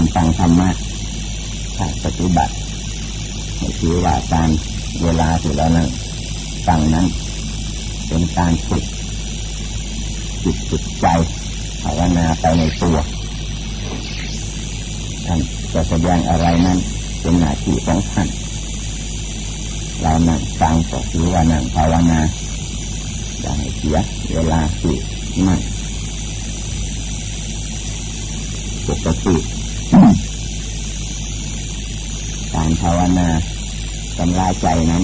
การฟังธรรมะปฏิบัติถือว่าการเวลาที่เรานั่งฟังนั้น เป็นการฝึกจิตจิตใจภาวนาไปในตัวท่านจะแสดงอะไรนั้นเป็นหน้าที่ของท่านเรานั่งฟังก็ถือว่านั่งภาวนาอย่าให้เสียเวลาที่นั่งปกติ การภาวนาทำลายใจนั้น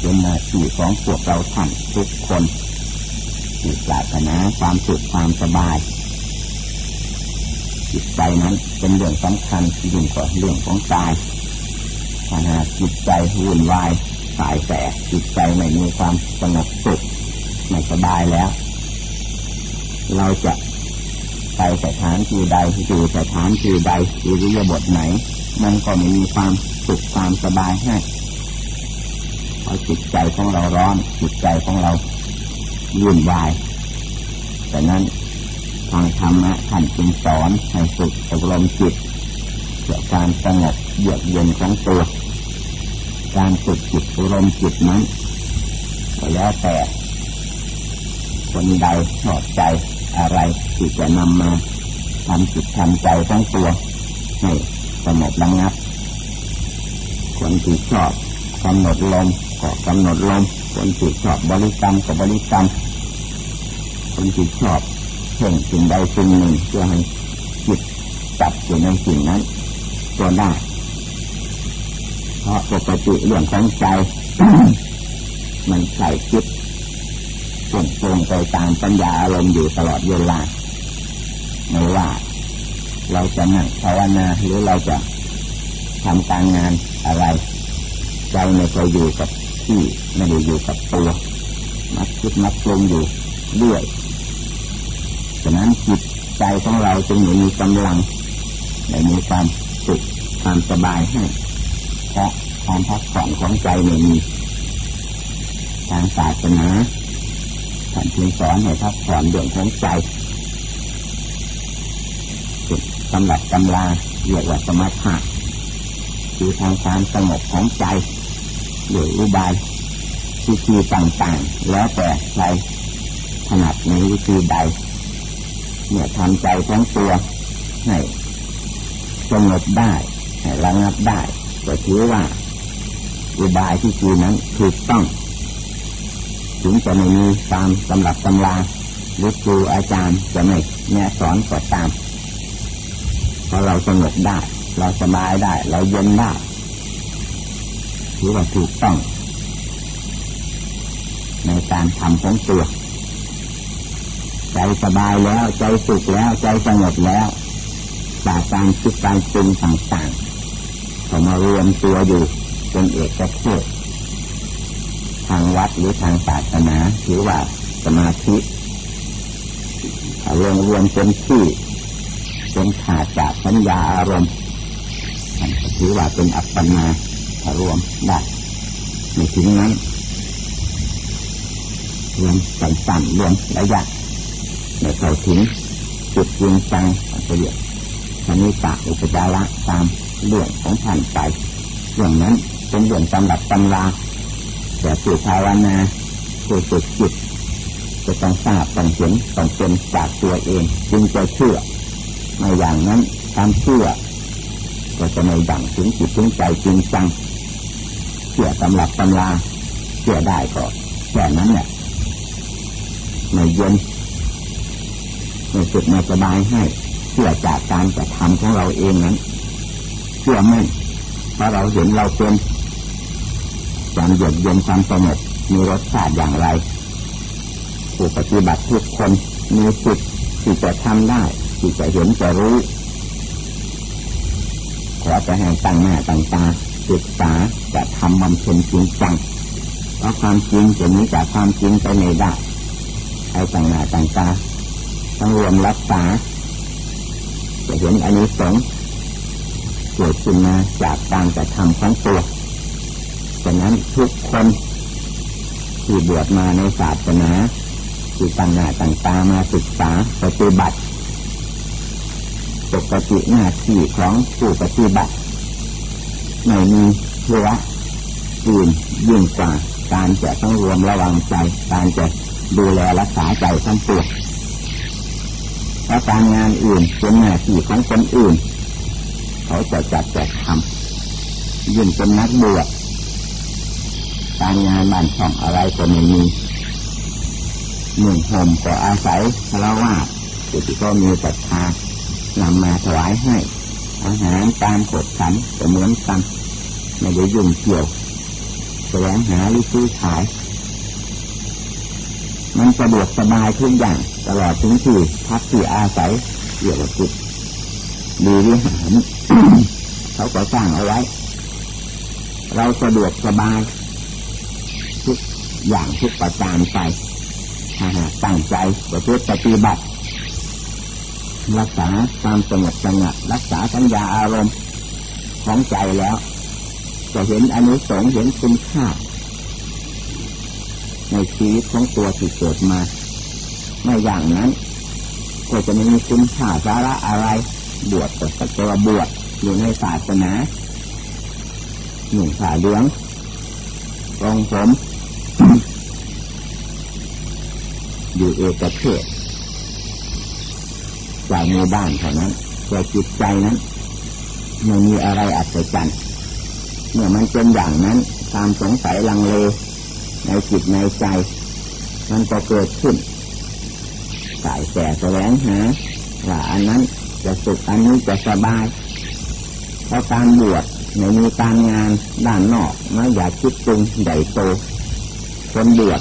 เป็นหน้าที่ของพวกเราท่านทุกคนที่ปรารถนาความสุขความสบาย จิตใจนั้นเป็นเรื่องสำคัญยิ่งกว่าเรื่องของกายถ้าหากจิตใจวุ่นวายสายแสจิตใจไม่มีความสงบสุขไม่สบายแล้ว เราจะ ไปสถานที่ใดอยู่สถานที่ใดอิริยาบถไหน มันก็ไม่มีความสุขความสบายให้เพราะจิตใจของเราร้อนจิตใจของเราวุ่นวายแต่นั้นทางธรรมะท่านจึงสอนให้ฝึกอบรมจิตเพื่อการสงบเยือกเย็นของตัวการฝึกจิตอบรมจิตนั้นก็แล้วแต่คนใดชอบใจ อะไรที่จะนำมาทำจิตทำใจทั้งตัวให้สงบระงับคนที่ชอบกำหนดลมก็กำหนดลมคนที่ชอบบริกรรมก็บริกรรมคนที่ชอบเพ่งสิ่งใดสิ่งหนึ่งเพื่อให้จิตจับอยู่ในสิ่งนั้นก็ได้เพราะปกติเรื่องของใจ มันใส่จิต ส่งตรงไปตามปัญญาอารมณ์อยู่ตลอดเวลาไม่ว่า เราจะนั่งภาวนาหรือเราจะทำการงานอะไรใจไม่เคยอยู่กับที่ไม่ได้อยู่กับตัวมักคิดมักปรุงอยู่ด้วยฉะนั้นจิตใจของเราจึงมีกำลังในมีความสุขความสบายให้เพราะความพักผ่อนของใจไม่มีทางศาสนา ท่านจึงสอนให้พักผ่อนเรื่องของใจสำหรับตำราเรียกว่าสมาธิคือทางความสงบของใจโดยอุบายวิธีต่างๆ แล้วแต่ใครถนัดในวิธีใดเนี่ยทำใจทั้งตัวให้สงบได้ให้ระงับได้ก็ถือว่าอุบายที่คือนั้นถูกต้อง ถึงจะไม่มีตามสำหรับตำราหรือครูอาจารย์จะไม่แนะสอนก็ตามพอเราสงบได้ เราสบายได้ เราเย็นได้ถือว่าถูกต้อง ในการทำของตัว ใจสบายแล้ว ใจสุขแล้ว ใจสงบแล้วจากการคิดการปรุงต่างๆเขามารวมตัวอยู่เป็นเอกเทศ ทางวัดหรือทางศาสนาถือว่าสมาธิรวมรวมเป็นที่เป็นขาดจากสัญญาอารมณ์ถือว่าเป็นอัปปนารวมได้ในที่นั้นรวมสั้นๆรวมระยะในเข้าถึงจุดจริงจังประโยชน์ชนิตะอุปจาระตามเรื่องของท่านไปเรื่องนั้นเป็นเรื่องตำรับตำรา แต่ผู้ภาวนาผู้ฝึกจิตจะต้องทราบต้องเห็นต้องเป็นจากตัวเองจึงจะเชื่อในอย่างนั้นความเชื่อก็จะไม่ดังถึงจิตถึงใจจริงจังเชื่อตำรับตำราเชื่อได้ก็แค่นั้นเนี่ยไม่เย็นไม่สุดไม่สบายให้เชื่อจากการกระทำของเราเองนั้นเชื่อมั่นเพราะเราเห็นเราเป็น ความเยือกเย็นความสงบมีรสชาติอย่างไรผู้ปฏิบัติทุกคนมีสิทธิ์ที่จะทำได้ที่จะเห็นจะรู้ ขอจะให้ตั้งหน้าตั้งตาศึกษาจะทำบำเพ็ญจริงจังเพราะความจริงจะนี้จากความจริงไปในได้ให้ตั้งหน้าตั้งตาต้องรวมรักษาจะเห็นอันนี้สงเกิดขึ้นมาจากการกระทำของตัว ฉะนั้นทุกคนที่บวชมาในศาสนาที่ตั้งหน้าตั้งตามาศึกษาปฏิบัติปกติหน้าที่ของผู้ปฏิบัติไม่มีเพื่ออื่นยิ่งกว่า การจะต้องรวมระวังใจ การจะดูแลรักษาใจทั้งตัวเพราะการงานอื่นเป็นหน้าที่ของคนอื่น เขาจะจัดแจกทำยิ่งเป็นนักบวช การงานบ้านช่องอะไรก็ไม่มีหนึ่งห่มก็อาศัยพระว่าที่ก็มีศรัทธานำมาถวายให้ อาหารการกดขันก็เหมือนกันไม่ได้ยุ่งเกี่ยวแสวงหาหรือซื้อขาย มันสะดวกสบายทุกอย่างตลอดถึงที่พักที่อาศัยเกี่ยวกับจิตดีวิหารเขาก็สร้างเอาไว้ เราสะดวกสบาย อย่างทุกประการไปถ้าหากตั้งใจประพฤติปฏิบัติ รักษาความสงบสงัดรักษาสัญญาอารมณ์ของใจแล้ว จะเห็นอนุสงส์เห็นคุณค่า ในชีวิตของตัวที่เกิดมา ไม่อย่างนั้นก็จะไม่มีคุณค่าสาระอะไร บวชแต่สักตัวบวชอยู่ในศาสนาหนุ่มขาเลี้ยงรองผม อยู่เอกเทศจากในบ้านเท่านั้นแต่จิตใจนั้นไม่มีอะไรอัศจรรย์เมื่อมันเป็นอย่างนั้นความสงสัยลังเลในจิตในใจ มันก็เกิดขึ้นสายแต่แสวงหาว่าอันนั้นจะสุขอันนี้จะสบาย เพราะการบวชไม่มีการงานด้านนอกไม่อยากคิดปรุงใหญ่โตคนบวช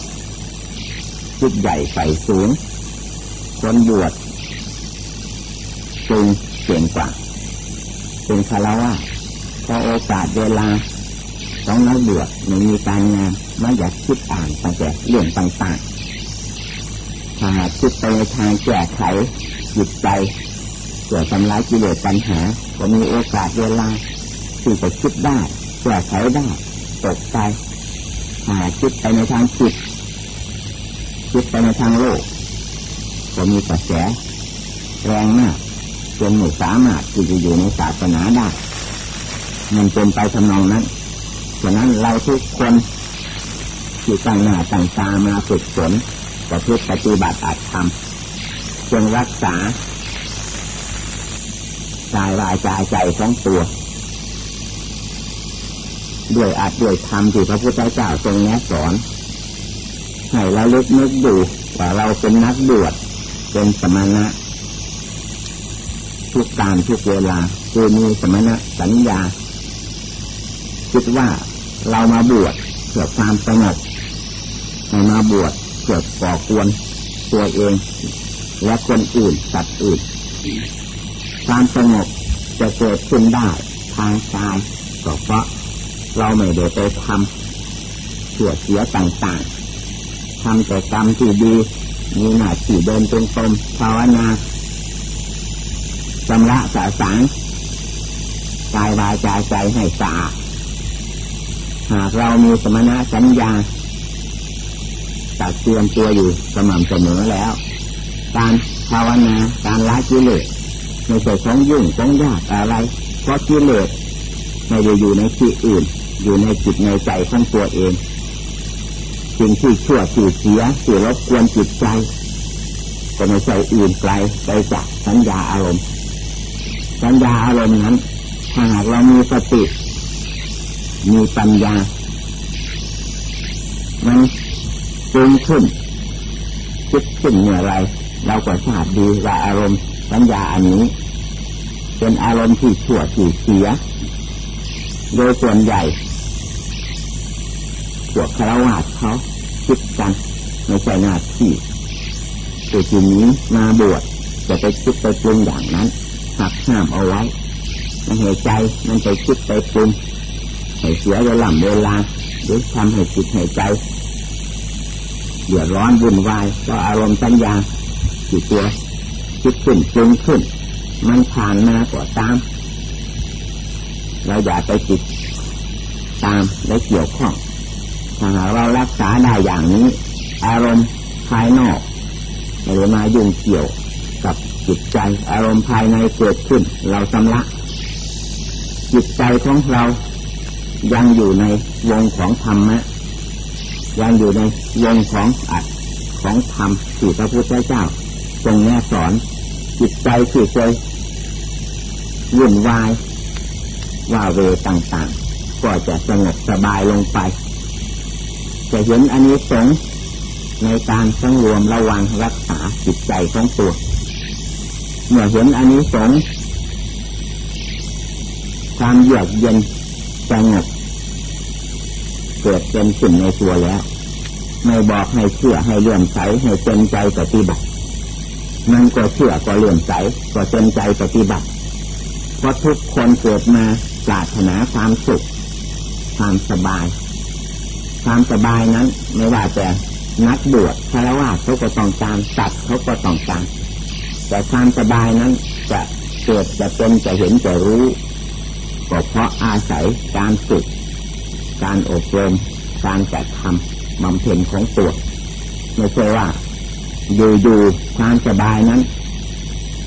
คิดใหญ่ใส่สูง คนบวชปรุงเก่งกว่า เป็นคารวะพอโอกาสเวลาของนักบวชไม่มีการงานไม่อยากคิดอ่านตั้งแต่เรื่องต่างๆถ้าคิดไปในทางแก้ไขจิตใจเกิดทำลายกิเลสปัญหา ก็มีโอกาสเวลาที่จะคิดได้แก้ไขได้ตกใจหาคิดไปในทางจิต คิดไปในทางโลกก็มีกระแสแรงมากจนไม่สามารถที่จะอยู่ในศาสนาได้ มันเป็นไปทำนองนั้นฉะนั้นเราทุกคนที่ตั้งหน้าตั้งตามาฝึกฝนประพฤติปฏิบัติอาจทำจงรักษากายวาจใจของตัว ด้วยอาจด้วยธรรมที่พระพุทธเจ้าทรงแนะสอน ให้เราลึกนึกดูว่าเราเป็นนักบวชเป็นสมณะทุกการทุกเวลาคือมีสมณะสัญญา คิดว่าเรามาบวชเพื่อความสงบให้มาบวชเพื่อก่อกวนตัวเอง และคนอื่นสัตว์อื่น ความสงบจะเกิดขึ้นได้ทางกายก็เพราะเราไม่ได้ไปทำเสื่อเสียต่างๆ ทำแต่กรรมที่ดี มีหน้าที่เดินจงกรมภาวนาชำระสาสางกายวาจาใจให้สะอาดหากเรามีสมณะสัญญาตัดเตือนตัวอยู่สม่ำเสมอแล้ว การภาวนาการละกิเลสไม่ใช่ของยุ่งของยากอะไร เพราะกิเลสไม่ได้อยู่ในที่อื่น อยู่ในจิตในใจของตัวเอง สิ่งที่ชั่วที่เสียที่รบกวนจิตใจ ก็ไม่ใช่อื่นไกลไปจากสัญญาอารมณ์ สัญญาอารมณ์นั้นถ้าหากเรามีสติ มีปัญญา มันจึงขึ้นคิดขึ้นเมื่อไรเราก็ทราบดีว่าอารมณ์สัญญาอันนี้ เป็นอารมณ์ที่ชั่วที่เสีย โดยส่วนใหญ่พวกคารวะเขา คิดกันไม่ใช่หน้าที่ตัวจริงนี้มาบวชจะไปคิดไปปรุงอย่างนั้นหักห้ามเอาไว้มันเหตุใจมันไปคิดไปปรุงให้เสียเวลาเวลาหรือทำให้จิตให้ใจเดือดร้อนวุ่นวายก็อารมณ์สัญญาจิตตัวคิดขึ้นปรุงขึ้น มันผ่านมาก็ตาม เราอย่าไปจิตตามและเกี่ยวข้อง ถ้าหากเรารักษาได้อย่างนี้ อารมณ์ภายนอกไม่ได้มายุ่งเกี่ยวกับจิตใจ อารมณ์ภายในเกิดขึ้น เราชำระจิตใจของเรายังอยู่ในวงของธรรมะยังอยู่ในวงของอัดของธรรมที่พระพุทธเจ้าทรงแนะสอน จิตใจที่เคยวุ่นวายว่าเวต่างๆ ก็จะสงบสบายลงไป จะเห็นอันนี้สงในการสังรวมระวังรักษาจิตใจของตัวเมื่อเห็นอันนี้สงความเยือกเย็นสงบเกิดเป็นสิ่งในตัวแล้ว ไม่บอกให้เชื่อให้เลื่อมใสให้เต็มใจปฏิบัติมันก็เชื่อก็เลื่อมใสก็เต็มใจปฏิบัติเพราะทุกคนเกิดมาปรารถนาความสุข ความสบาย ความสบายนั้น ไม่ว่าแต่นักบวชคารวะเขาก็ต้องการตัดเขาก็ต้องการแต่ความสบายนั้นจะเกิดจะเป็นจะเห็นจะรู้ก็เพราะอาศัยการฝึก การอบรมการจัดทำบำเพ็ญของตัวไม่ใช่ว่า อยู่ๆความสบายนั้น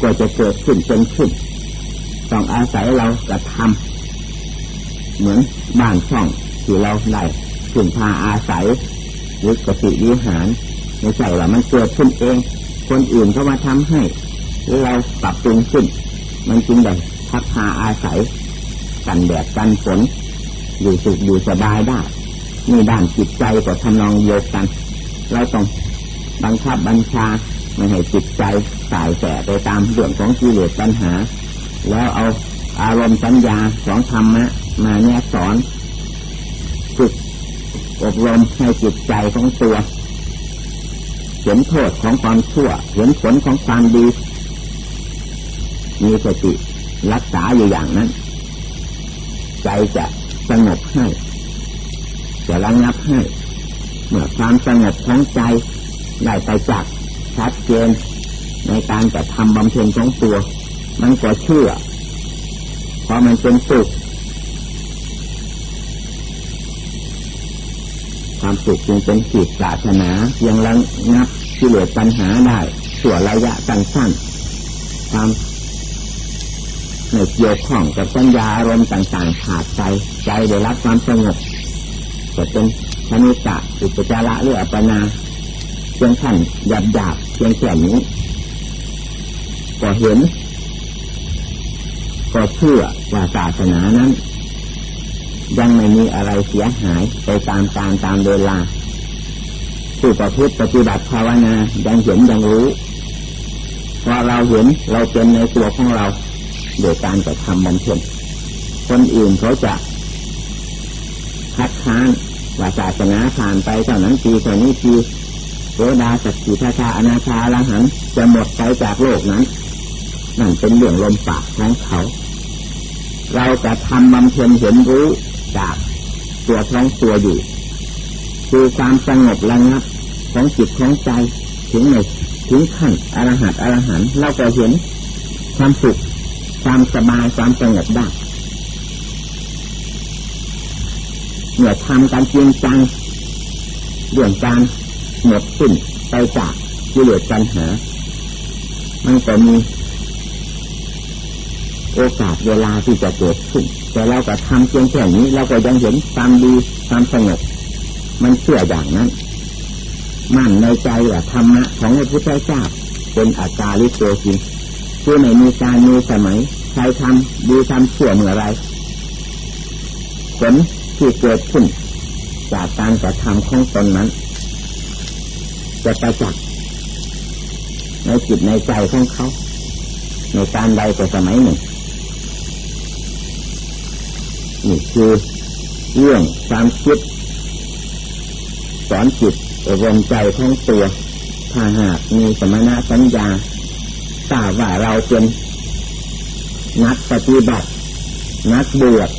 ก็จะเกิดขึ้นเป็นขึ้นต้องอาศัยเรากระทำเหมือนบ้านช่องที่เราได้ ถึงพาอาศัยหรือกติวิหารไม่ใช่ว่ามันเกิดขึ้นเอง คนอื่นเขามาทำให้หรือเราปรับปรุงขึ้น มันจึงได้พักพาอาศัย กันแดดกันฝนอยู่สุขอยู่สบายได้มีด้านจิตใจก็ทำนองเดียวกัน เราต้องบังคับบัญชาไม่ให้จิตใจสายแสไปตามเรื่องของกิเลสปัญหา แล้วเอาอารมณ์สัญญาของธรรมะมาแนสอน อบรมให้จิตใจของตัว เห็นโทษของความชั่ว เห็นผลของความดี มีสติรักษาอยู่อย่างนั้น ใจจะสงบให้จะระงับให้ เมื่อความสงบของใจได้ไปจากชัดเจนในการจะทำบำเพ็ญของตัว มันก็เชื่อ เพราะมันเป็นสุข ความสุขจึงเป็นจิตศาสนายังระงับกิเลสปัญหาได้ส่วนระยะสั้นๆความในเกี่ยวข้องกับสัญญาอารมณ์ต่างๆขาดใจใจได้รับความสงบจะเป็นชนิตะอุปจาระหรืออัปนาเพียงขั้นหยาบหยาบเพียงแค่นี้ก็เห็น ก็เชื่อว่าศาสนานั้น ยังไม่มีอะไรเสียหายไปตามการตามเวลาผู้ประพฤติปฏิบัติภาวนายังเห็นยังรู้พอเราเห็นเราเป็นในตัวของเราโดยการกระทำบำเพ็ญคนอื่นเขาจะคัดค้านว่าศาสนาผ่านไปเท่านั้นปีเท่านี้ปีโสดาสักขีทาชาอนาชาละหันจะหมดไปจากโลกนั้นนั่นเป็นเรื่องลมปากของเขา เราจะทำบำเพ็ญเห็นรู้ จากตัวท้องตัวอยู่ คือความสงบระงับของจิตของใจถึงในถึงขั้นอรหัตอรหันเราก็เห็นความสุขความสบายความสงบได้เมื่อทำการจริงจังเรื่องการหมดสิ้นไปจากกิเลสปัญหา มันก็มีโอกาสเวลาที่จะเกิดขึ้น แต่เราก็ทำเพียงแค่นี้ เราก็ยังเห็นความดีความสงบมันเชื่ออย่างนั้น มั่นในใจว่าธรรมะของพระพุทธเจ้าเป็นอาจาริโกจริงคือไม่มีการมีสมัยใครทำดีทำชั่วเมื่อไรผลที่เกิดขึ้น จากการกระทำของตนนั้น จะประจักษ์ในจิตในใจของเขา ในการใดก็สมัยหนึ่ง นี่คือเรื่องความคิดสอนจิตอบรมใจของตัวถ้าหากมีสมณะสัญญาทราบว่าเราเป็นนักปฏิบัติ นักบวช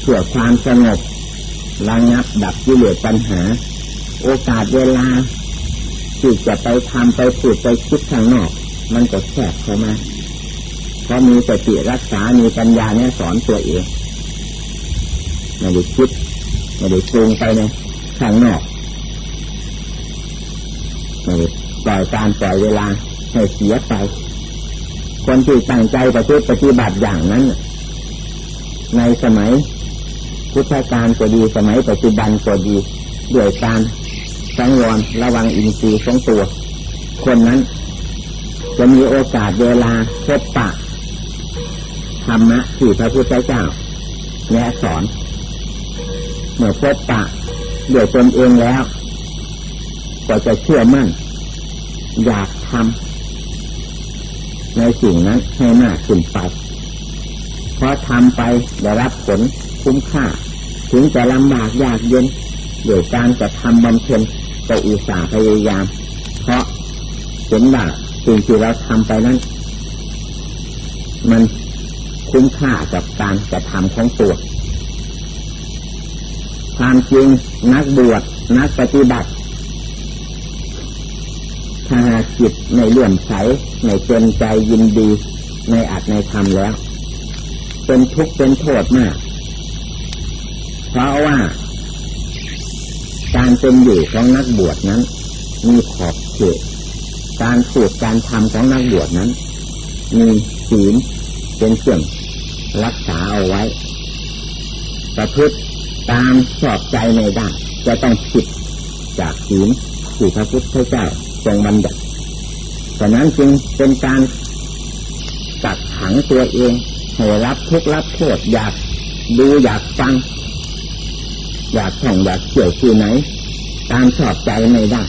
เพื่อความสงบระงับดับกิเลสปัญหา โอกาสเวลาที่จะไปทำไปพูดไปคิดทางนอก มันก็แคบเข้ามา ราะมีสติรักษา มีปัญญาเนี่ยสอนตัวเองไม่ได้คิดไม่ได้ปรุงไปในข้างนอกไม่ได้ปล่อยการปล่อยเวลาให้เสียไปคนที่ตั้งใจปฏิปฏิบัติอย่างนั้น ในสมัยพุทธกาลก็ดีสมัยปัจจุบันก็ดีด้วยการสังวรระวังอินทรีย์ของตัว คนนั้น จะมีโอกาสเวลาพบปะ ธรรมะที่พระพุทธเจ้าแนะสอนเมื่อพบปะเดี๋ยวตนเองแล้ว ก็จะเชื่อมั่น อยากทำในสิ่งนั้นให้มากขึ้นไปเพราะทำไปได้รับผลคุ้มค่า ถึงจะลำบากยากเย็นโดยการจะทำบำเพ็ญก็อุตส่าห์พยายาม เพราะเห็นว่าสิ่งที่เราทำไปนั้น มัน คุ้มค่ากับการกระทำของตัว ความจริงนักบวชนักปฏิบัติถ้าหาจิตในเลื่อมใสในเต็มใจยินดีในอัดในธรรมแล้ว เป็นทุกข์เป็นโทษมาก เพราะว่า การเป็นอยู่ของนักบวชนั้น มีขอบเขตการสูตรการทำของนักบวชนั้น มีศีลเป็นเครื่อง รักษาเอาไว้ ประพฤติตามชอบใจในด้านจะต้องผิดจากศีลที่พระพุทธเจ้าทรงบัญญัติฉะนั้นจึงเป็นการกักขังตัวเองให้รับทุกรับโทษอยากดูอยากฟัง อยากท่องอยากเกี่ยวคือไหน ตามชอบใจไม่ได้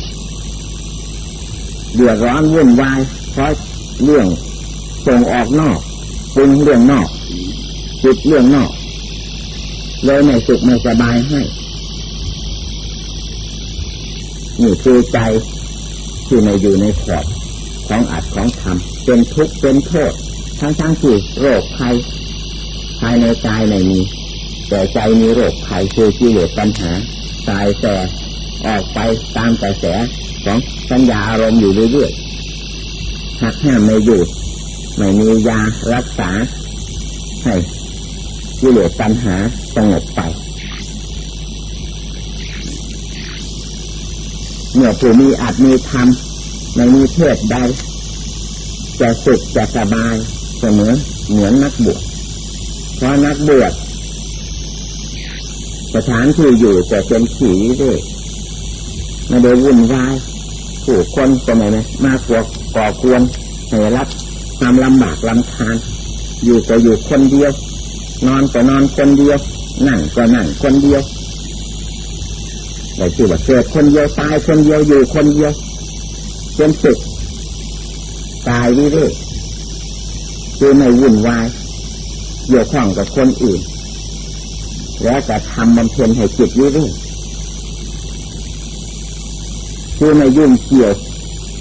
เดือดร้อนวุ่นวายเพราะเรื่องส่งออกนอกปรุงเรื่องนอก จิตเรื่องนอกเลยไม่สุขไม่สบายให้นี่คือใจที่ไม่อยู่ในขอบของอัดของทำเป็นทุกข์เป็นโทษ ทั้งทั้งที่โรคภัยภายในกายไม่มี แต่ใจมีโรคภัยคือกิเลสปัญหาตายแต่ออกไปตามกระแสของสัญญาอารมณ์อยู่เรื่อยๆหักห้ามไม่อยู่ ไม่มียารักษาให้ กิเลสปัญหาสงบไป เมื่อผู้มีอาจมีธรรมไม่มีเพศใดจะสุขจะสบายเสมอเหมือนนักบวชเพราะนักบวชสถานที่อยู่จะเป็นขีด้วยไม่ได้วุ่นวายผู้คนก็ไม่ไมากวก่อกวนให้รับความลำบากลำคาญอยู่ก็อยู่คนเดียว นอนก็นอนคนเดียว นั่งก็นั่งคนเดียวแต่ที่ว่าเกิดคนเดียวตายคนเดียวอยู่คนเดียวเป็นสุขตายวิเวกคือไม่วุ่นวายเกี่ยวข้องกับคนอื่น แล้วจะทำบำเพ็ญให้จิตวิเวกคือไม่ยุ่งเกี่ยว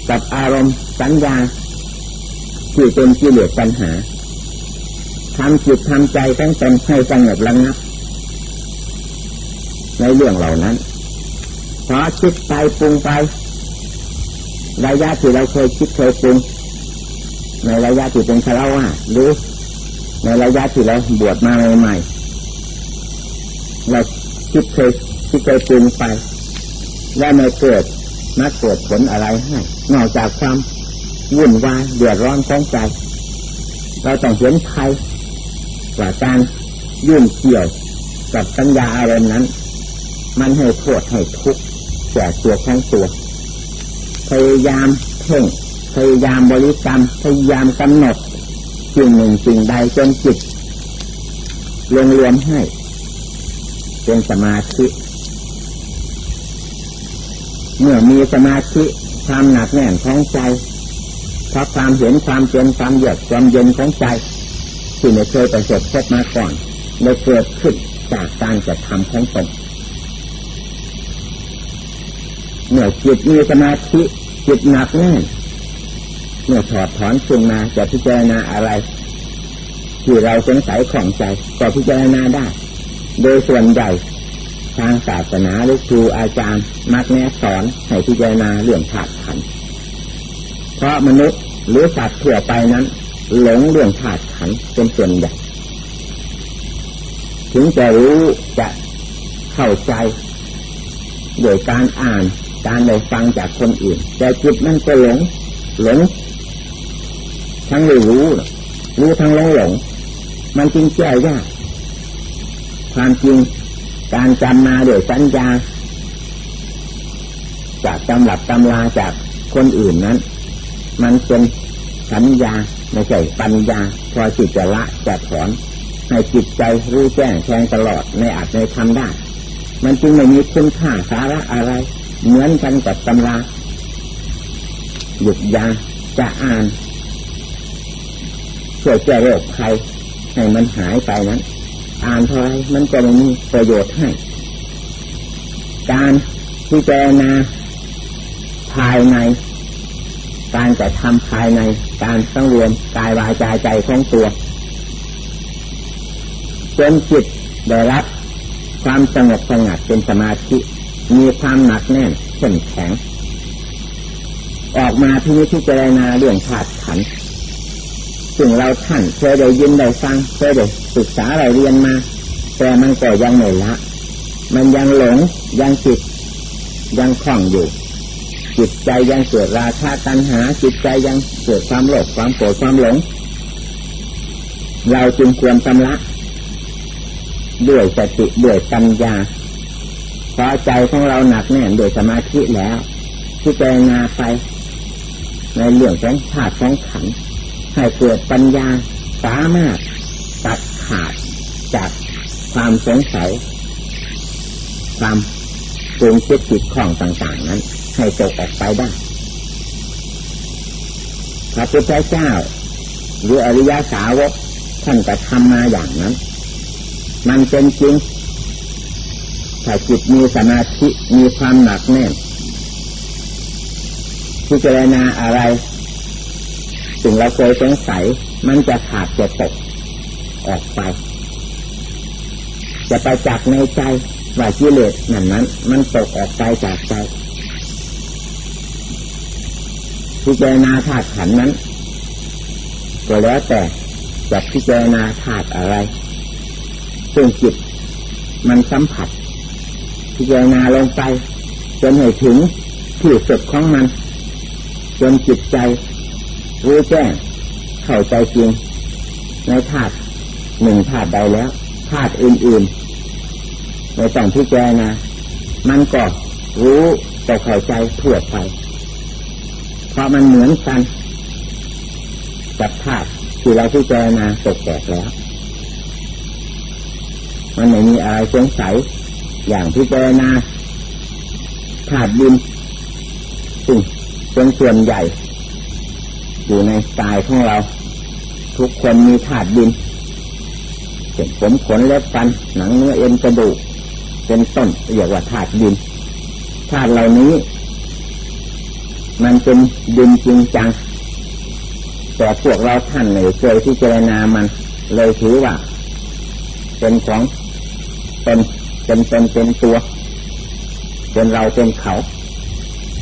กับอารมณ์สัญญาที่เป็นกิเลสปัญหา ทำจิตทำใจตั้งตนให้สงบระงับในเรื่องเหล่านั้นพอคิดไปปรุงไป ระยะที่เราเคยคิดเคยปรุงในระยะที่เป็นคารวะหรือในระยะที่เราบวชมาใหม่ๆเราคิดเคยคิดเคยปรุงไปแล้วไม่เกิดนักเกิดผลอะไรให้นอกจากความวุ่นวายเดือดร้อนของใจ เราต้องเห็นภัย ว่าการยุ่งเกี่ยวกับสัญญาอารมณ์นั้น มันให้โทษให้ทุกข์แก่ตัวของตัวพยายามเพ่งพยายามบริกรรมพยายามกำหนดสิ่งหนึ่งสิ่งใดจนจิตรวมรวมให้เป็นสมาธิเมื่อมีสมาธิความหนักแน่นของใจเพราะความเห็นความเป็นความเยือกความเย็นของใจ ที่ไม่เคยประสบพบมาก่อนเลยเกิดขึ้นจากการจะทำของตนเมื่อจิตมีสมาธิจิตหนักแน่นเมื่อถอดถอนขึ้นมาจะพิจารณาอะไร ที่เราสงสัยของใจก็พิจารณาได้ โดยส่วนใหญ่ทางศาสนาหรือครูอาจารย์ มักแนะสอนให้พิจารณาเรื่องธาตุขันธ์เพราะมนุษย์หรือสัตว์ทั่วไปนั้น หลงเรื่องธาตุขันเป็นส่วนใหญ่ถึงจะรู้จะเข้าใจโดยการอ่านการได้ฟังจากคนอื่น แต่จิตมันก็หลงหลงทั้งรู้รู้รู้ทั้งหลงหลง มันจริงแก้ยากความจริงการจำมาโดยสัญญา จากตำหลับตำลาจากคนอื่นนั้น มันเป็นสัญญา ไม่ใช่ปัญญาพอจิตจะละจะถอนให้จิตใจรู้แจ้งแทงตลอดในอาจในทำได้ มันจึงไม่มีคุณค่าสาระอะไร เหมือนกันกับตำราหยุดยาจะอ่านเพื่อแก้โรคภัยให้มันหายไปนั้น อ่านเท่าไรมันก็ไม่มีประโยชน์ให้ การที่เจนาภายใน การจะทำภายในการสังรวมกายวาจาใจของตัวจนจิตได้รับความสงบสงัดเป็นสมาธิ มีความหนักแน่นเข้มแข็ง ออกมาที่นี้ที่เจรนาเรื่องขาดขันซึ่งเราท่านเคยได้ยินได้ฟังเคยได้ศึกษาเราเรียนมา แต่มันก็ยังไม่ละ มันยังหลงยังจิตยังคล่องอยู่ จิตใจยังเกิดราคะตัณหา จิตใจยังเกิดความโลภความโกรธความหลง เราจึงควรชำระด้วยสติด้วยปัญญาพอใจของเราหนักแน่นด้วยสมาธิแล้วพิจารณาไป ในเรื่องของธาตุของขันให้เกิดปัญญาสามารถตัดขาดจากความสงสัยความปรุงคิดจิตของต่าง ๆ นั้น ให้จบออกไปได้พระพุทธเจ้าหรืออริยสาวกท่านจะทำมาอย่างนั้น มันเป็นจริงถ้าจิตมีสมาธิมีความหนักแน่นพิจารณาอะไรสิ่งเราเคยสงสัย มันจะขาดจะตกออกไป จะไปจากในใจว่ากิเลสนั่นนั้น มันตกออกไปจากใจ พิจารณาธาตุขันนั้น ก็แล้วแต่จะพิจารณาธาตุอะไรซึ่งจิตมันสัมผัส พิจารณาลงไปจนให้ถึงที่สุดของมัน จนจิตใจรู้แจ้งเข้าใจจริง ในธาตุหนึ่งธาตุใดแล้วธาตุอื่นๆในต่างที่แจนะมันก็รู้ต่เข้าใจทั่วไป เพราะมันเหมือนกันกับธาตุที่เราที่แจนะตกแตกแล้ว มันไม่มีอะไรสงสัย อย่างที่แจนะธาตุดินซึ่งเป็นส่วนใหญ่ อยู่ในกายของเรา ทุกคนมีธาตุดินเห็นผมขนเล็บฟันหนังเนื้อเอ็นกระดูกเป็นต้นเรียกว่าธาตุดินธาตุเหล่านี้ มันเป็นดินจริงจัง แต่พวกเราท่านเลยเคยที่เจรณามัน เลยถือว่า เป็นของเป็นเป็นเป็นเป็นตัว เป็นเราเป็นเขา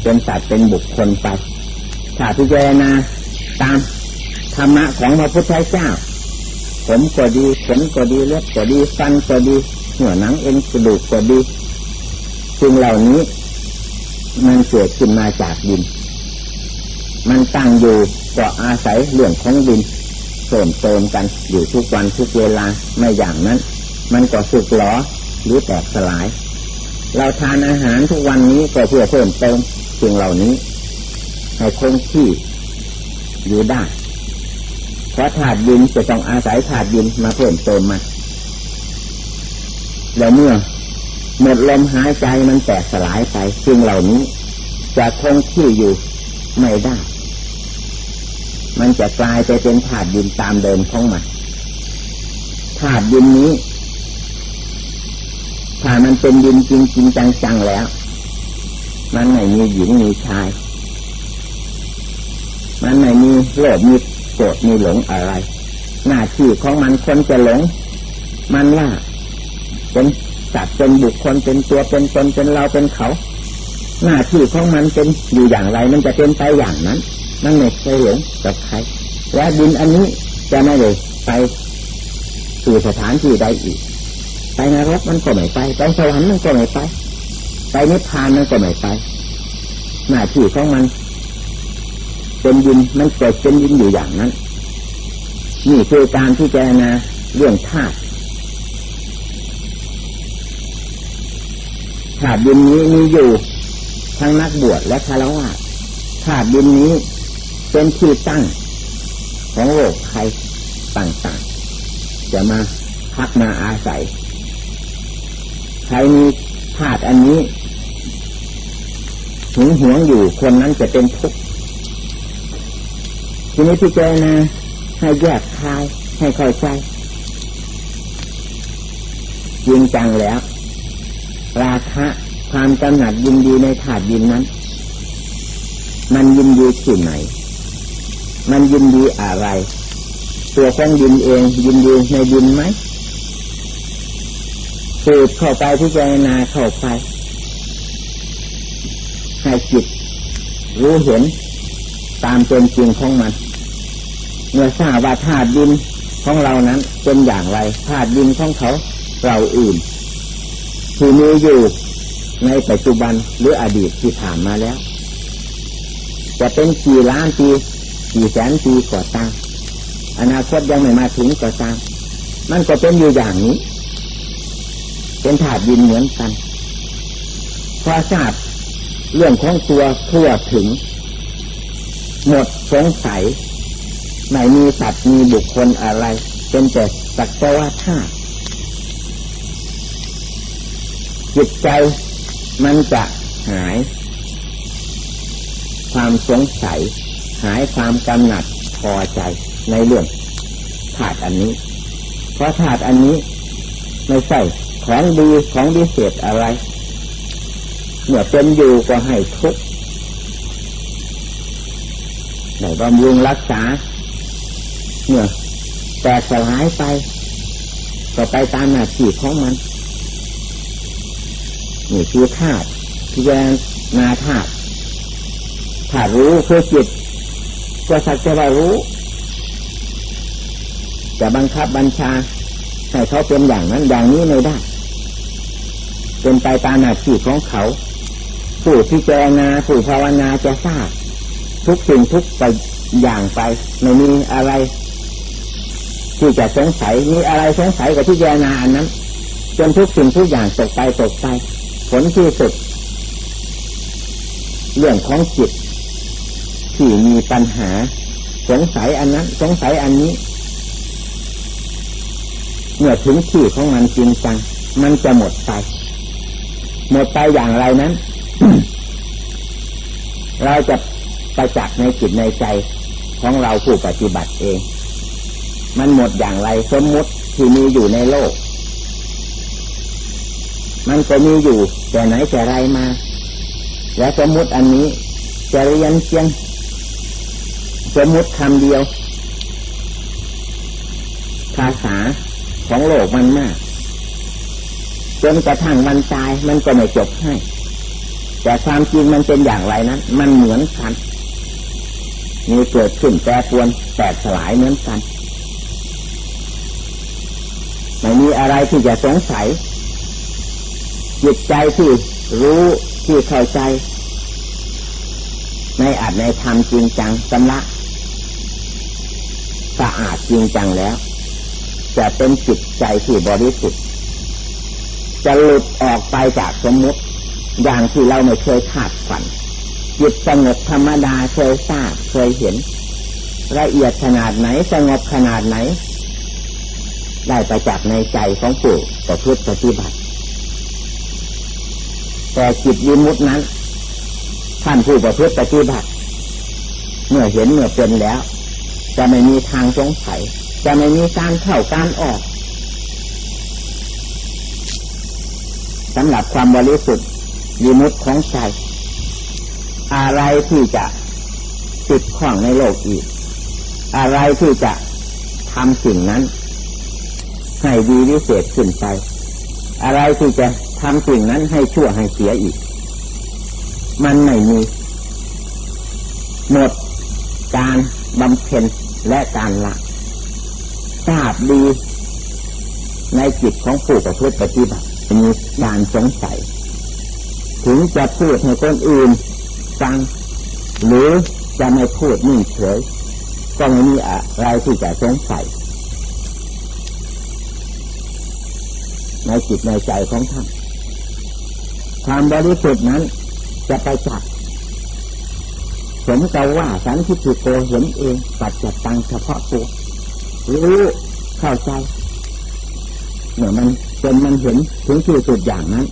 เป็นสัตว์เป็นบุคคลไปถ้าพิจารณาตามธรรมะของพระพุทธเจ้า ผมก็ดีขนก็ดีเล็บก็ดีฟันก็ดีหัวหนังเอ็นกระดูกก็ดีสิ่งเหล่านี้มันเกิดขึ้นมาจากดิน มันตั้งอยู่ก็อาศัยเรื่องของดินเสริมเติมกันอยู่ทุกวันทุกเวลาไม่อย่างนั้น มันก็สุกหลอหรือแตกสลาย เราทานอาหารทุกวันนี้ก็เพื่อเพิ่มเติมสิ่งเหล่านี้ ให้คงที่อยู่ได้เพราะถาดดินจะต้องอาศัยถาดดินมาเพิ่มเติมมาแล้วเมื่อหมดลมหายใจมันแตกสลายไปสิ่งเหล่านี้จะคงที่อยู่ไม่ได้ มันจะกลายไปเป็นถาดดินตามเดิมของมันถาดดินนี้ ถ้ามันเป็นดินจริงจริงจังๆแล้ว มันไม่มีหญิงมีชาย มันไม่มีโลภมีโกรธมีหลงอะไร หน้าที่ของมันคนจะหลง มันว่าเป็นสัตว์เป็นบุคคลเป็นตัวเป็นตนเป็นเราเป็นเขา หน้าที่ของมันเป็นอยู่อย่างไร มันจะเป็นไปอย่างนั้น มันไม่เคยหลงกับใคร และดินอันนี้จะไม่เลยไปสู่สถานที่ใดอีก ไปนรกมันก็ไม่ไป ไปสวรรค์มันก็ไม่ไป ไปนิพพานมันก็ไม่ไป หน้าที่ของมันเป็นดินมันเกิดเป็นดินอยู่อย่างนั้น นี่คือการที่เจรณาเรื่องธาตุธาตุดินนี้มีอยู่ทั้งนักบวชและคารวะธาตุดินนี้ เป็นที่ตั้งของโลกใครต่างๆ จะมาพักมาอาศัย ใครมีธาตุอันนี้หึงหวงอยู่คนนั้นจะเป็นทุกข์ทีนี้พี่เจนะให้แยกคายให้เข้าใจจริงจังแล้ว ราคะความกำหนัดยินดีในถาดยินนั้น มันยินดีที่ไหน มันยินดีอะไร ตัวของยินเองยินดีในยินไหมสืบเข้าไปพิจารณาเข้าไปให้จิตรู้เห็นตามเป็นจริงของมัน เมื่อทราบว่าธาตุดินของเรานั้นเป็นอย่างไรธาตุดินของเขาเราอื่นที่มีอยู่ในปัจจุบันหรืออดีตที่ผ่านมาแล้ว จะเป็นกี่ล้านปี กี่แสนปีก่อตามอนาคตยังไม่มาถึงก่อตามมันก็เป็นอยู่อย่างนี้ เป็นถาดดินเหมือนกันพอทราบเรื่องของตัวทั่วถึง หมดสงสัยไม่มีสัตว์มีบุคคลอะไร เป็นแต่สักแต่ว่าธาตุจิตใจมันจะหาย ความสงสัย หายความกำหนัดพอใจในเรื่องธาตุอันนี้ เพราะธาตุอันนี้ไม่ใช่ของดีของดีเศษอะไรเมื่อเป็นอยู่ก็ให้ทุกข์ไหนบำรุงรักษาเมื่อแตกสลายไป ก็ไปตามหน้าที่ของมันนี่คือธาตุที่จะนาธาตุธาตุรู้คือจิต ก็สักจะว่ารู้ จะบังคับบัญชา ให้เขาเป็นอย่างนั้นอย่างนี้ไม่ได้ เป็นไปตามหน้าที่ของเขา ผู้พิจารณาผู้ภาวนาจะทราบ ทุกสิ่งทุกไปอย่างไป ไม่มีอะไรที่จะสงสัยมีอะไรสงสัยกับพิจารณาอันนั้น จนทุกสิ่งทุกอย่างตกไปตกไป ผลที่สุด เรื่องของจิต ที่มีปัญหา สงสัยอันนั้น สงสัยอันนี้ เมื่อถึงที่ของมันจริงจัง มันจะหมดไป หมดไปอย่างไรนั้น เราจะประจักษ์ในจิตในใจของเราผู้ปฏิบัติเอง มันหมดอย่างไรสมมติที่มีอยู่ในโลก มันก็มีอยู่แต่ไหนแต่ไรมา และสมมุติอันนี้จะเรียนเพียง สมมติคำเดียว ภาษาของโลกมันมากจนกระทั่งวันตายมันก็ไม่จบให้ แต่ความจริงมันเป็นอย่างไรนั้น มันเหมือนกันมีเกิดขึ้นแปรปวนแตกสลายเหมือนกันไม่มีอะไรที่จะสงสัย จิตใจที่รู้ที่เข้าใจ ในอาจในธรรมจริงจังสำละ สะอาดจริงจังแล้ว จะเป็นจิตใจที่บริสุทธิ์จะหลุดออกไปจากสมมติ อย่างที่เราไม่เคยคาดฝันจิตสงบธรรมดาเคยทราบเคยเห็น ละเอียดขนาดไหนสงบขนาดไหน ได้ไปจักในใจของผู้ประพฤติปฏิบัติ แต่จิตวิมุตินั้นท่านผู้ประพฤติปฏิบัติ เมื่อเห็นเมื่อเป็นแล้ว จะไม่มีทางสงสัยจะไม่มีการเข้าการออกสำหรับความบริสุทธิ์วิมุตของใจอะไรที่จะติดข้องในโลกอีก อะไรที่จะทำสิ่งนั้น ให้ดีวิเศษขึ้นไป อะไรที่จะทำสิ่งนั้นให้ชั่วให้เสียอีก มันไม่มี หมดการบำเพ็ญ และการละทราบดี ในจิตของผู้ประพฤติปฏิบัติมีการสงสัย ถึงจะพูดให้คนอื่นฟัง หรือจะไม่พูดนิ่งเฉย ก็ไม่มีอะไรที่จะสงสัยในจิตในใจของท่านความบริสุทธิ์นั้นจะไปจับ สมกับว่าสันทิฏฐิโกเห็นเองปัจจตังเฉพาะตัวรู้เข้าใจเมื่อมันจนมันเห็นถึงที่สุดอย่างนั้น